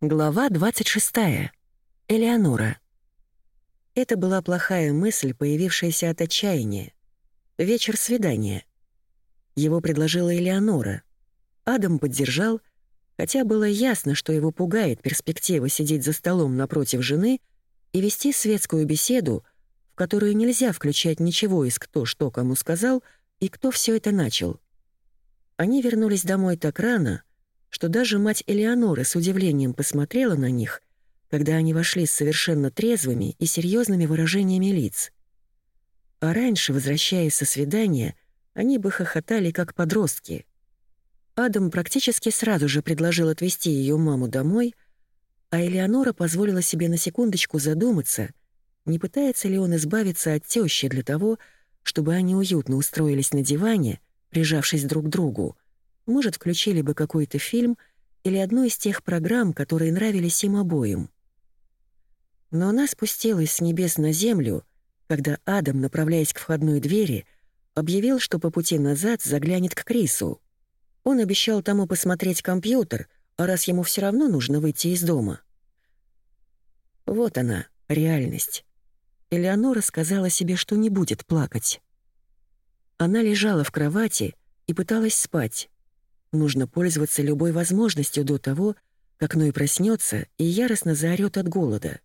Глава 26. Элеонора. Это была плохая мысль, появившаяся от отчаяния. Вечер свидания. Его предложила Элеонора. Адам поддержал, хотя было ясно, что его пугает перспектива сидеть за столом напротив жены и вести светскую беседу, в которую нельзя включать ничего из кто что кому сказал и кто все это начал. Они вернулись домой так рано — что даже мать Элеоноры с удивлением посмотрела на них, когда они вошли с совершенно трезвыми и серьезными выражениями лиц. А раньше, возвращаясь со свидания, они бы хохотали как подростки. Адам практически сразу же предложил отвезти ее маму домой, а Элеонора позволила себе на секундочку задуматься, не пытается ли он избавиться от тещи для того, чтобы они уютно устроились на диване, прижавшись друг к другу, может, включили бы какой-то фильм или одну из тех программ, которые нравились им обоим. Но она спустилась с небес на землю, когда Адам, направляясь к входной двери, объявил, что по пути назад заглянет к Крису. Он обещал тому посмотреть компьютер, а раз ему все равно нужно выйти из дома. Вот она, реальность. Элеонора сказала себе, что не будет плакать. Она лежала в кровати и пыталась спать. Нужно пользоваться любой возможностью до того, как Ной проснется и яростно заорёт от голода.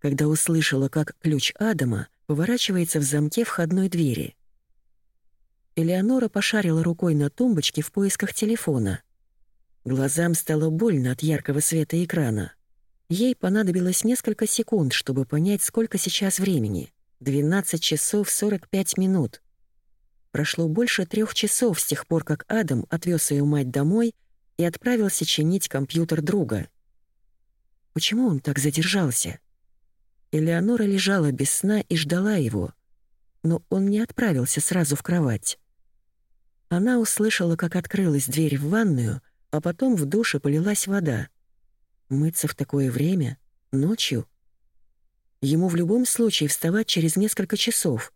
Когда услышала, как ключ Адама поворачивается в замке входной двери. Элеонора пошарила рукой на тумбочке в поисках телефона. Глазам стало больно от яркого света экрана. Ей понадобилось несколько секунд, чтобы понять, сколько сейчас времени. 12 часов 45 минут. Прошло больше трех часов с тех пор, как Адам отвез ее мать домой и отправился чинить компьютер друга. Почему он так задержался? Элеонора лежала без сна и ждала его, но он не отправился сразу в кровать. Она услышала, как открылась дверь в ванную, а потом в душе полилась вода. Мыться в такое время? Ночью? Ему в любом случае вставать через несколько часов —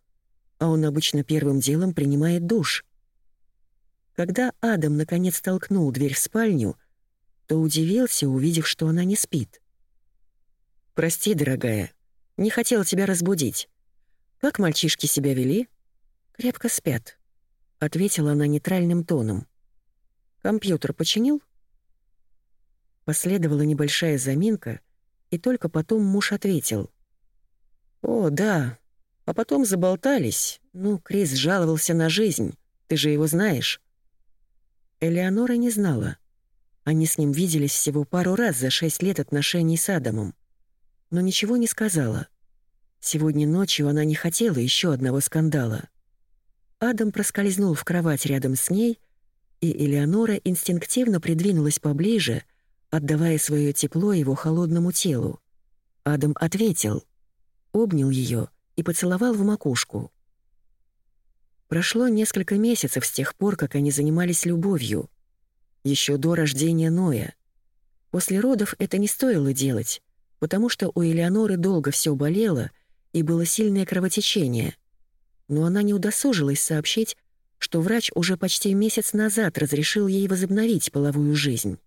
а он обычно первым делом принимает душ. Когда Адам наконец толкнул дверь в спальню, то удивился, увидев, что она не спит. «Прости, дорогая, не хотела тебя разбудить. Как мальчишки себя вели?» «Крепко спят», — ответила она нейтральным тоном. «Компьютер починил?» Последовала небольшая заминка, и только потом муж ответил. «О, да, а потом заболтались. Ну, Крис жаловался на жизнь. Ты же его знаешь. Элеонора не знала. Они с ним виделись всего пару раз за шесть лет отношений с Адамом. Но ничего не сказала. Сегодня ночью она не хотела еще одного скандала. Адам проскользнул в кровать рядом с ней, и Элеонора инстинктивно придвинулась поближе, отдавая свое тепло его холодному телу. Адам ответил, обнял ее и поцеловал в макушку. Прошло несколько месяцев с тех пор, как они занимались любовью. Еще до рождения Ноя. После родов это не стоило делать, потому что у Элеоноры долго все болело и было сильное кровотечение. Но она не удосужилась сообщить, что врач уже почти месяц назад разрешил ей возобновить половую жизнь.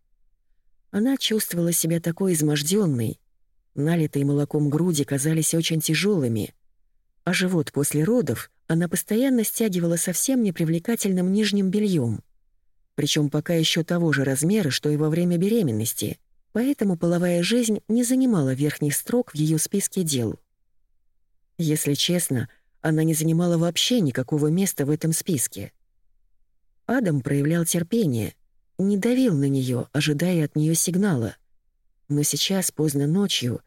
Она чувствовала себя такой изможденной, налитые молоком груди казались очень тяжелыми, а живот после родов она постоянно стягивала совсем непривлекательным нижним бельем, причем пока еще того же размера, что и во время беременности, поэтому половая жизнь не занимала верхних строк в ее списке дел. Если честно, она не занимала вообще никакого места в этом списке. Адам проявлял терпение, не давил на нее, ожидая от нее сигнала. Но сейчас, поздно ночью,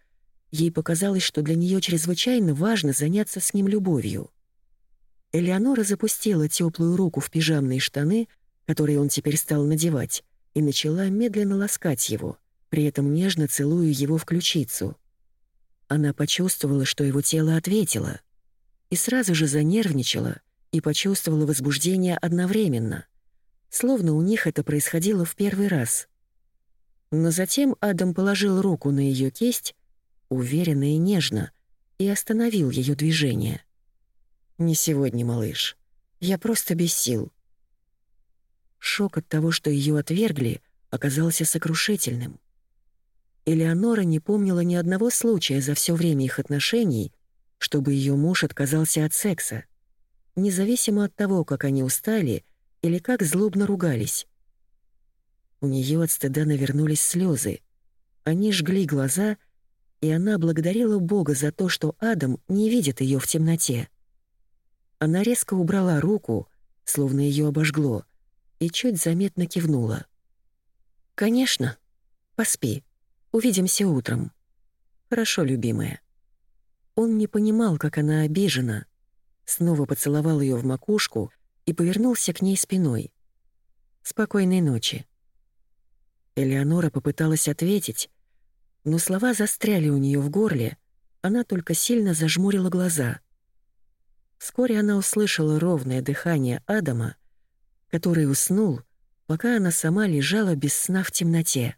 Ей показалось, что для нее чрезвычайно важно заняться с ним любовью. Элеонора запустила теплую руку в пижамные штаны, которые он теперь стал надевать, и начала медленно ласкать его, при этом нежно целуя его в ключицу. Она почувствовала, что его тело ответило, и сразу же занервничала и почувствовала возбуждение одновременно, словно у них это происходило в первый раз. Но затем Адам положил руку на ее кисть уверенно и нежно, и остановил ее движение. «Не сегодня, малыш. Я просто без сил». Шок от того, что ее отвергли, оказался сокрушительным. Элеонора не помнила ни одного случая за все время их отношений, чтобы ее муж отказался от секса, независимо от того, как они устали или как злобно ругались. У нее от стыда навернулись слезы. Они жгли глаза, и она благодарила Бога за то, что Адам не видит ее в темноте. Она резко убрала руку, словно ее обожгло, и чуть заметно кивнула. «Конечно. Поспи. Увидимся утром. Хорошо, любимая». Он не понимал, как она обижена. Снова поцеловал ее в макушку и повернулся к ней спиной. «Спокойной ночи». Элеонора попыталась ответить, но слова застряли у нее в горле, она только сильно зажмурила глаза. Вскоре она услышала ровное дыхание Адама, который уснул, пока она сама лежала без сна в темноте.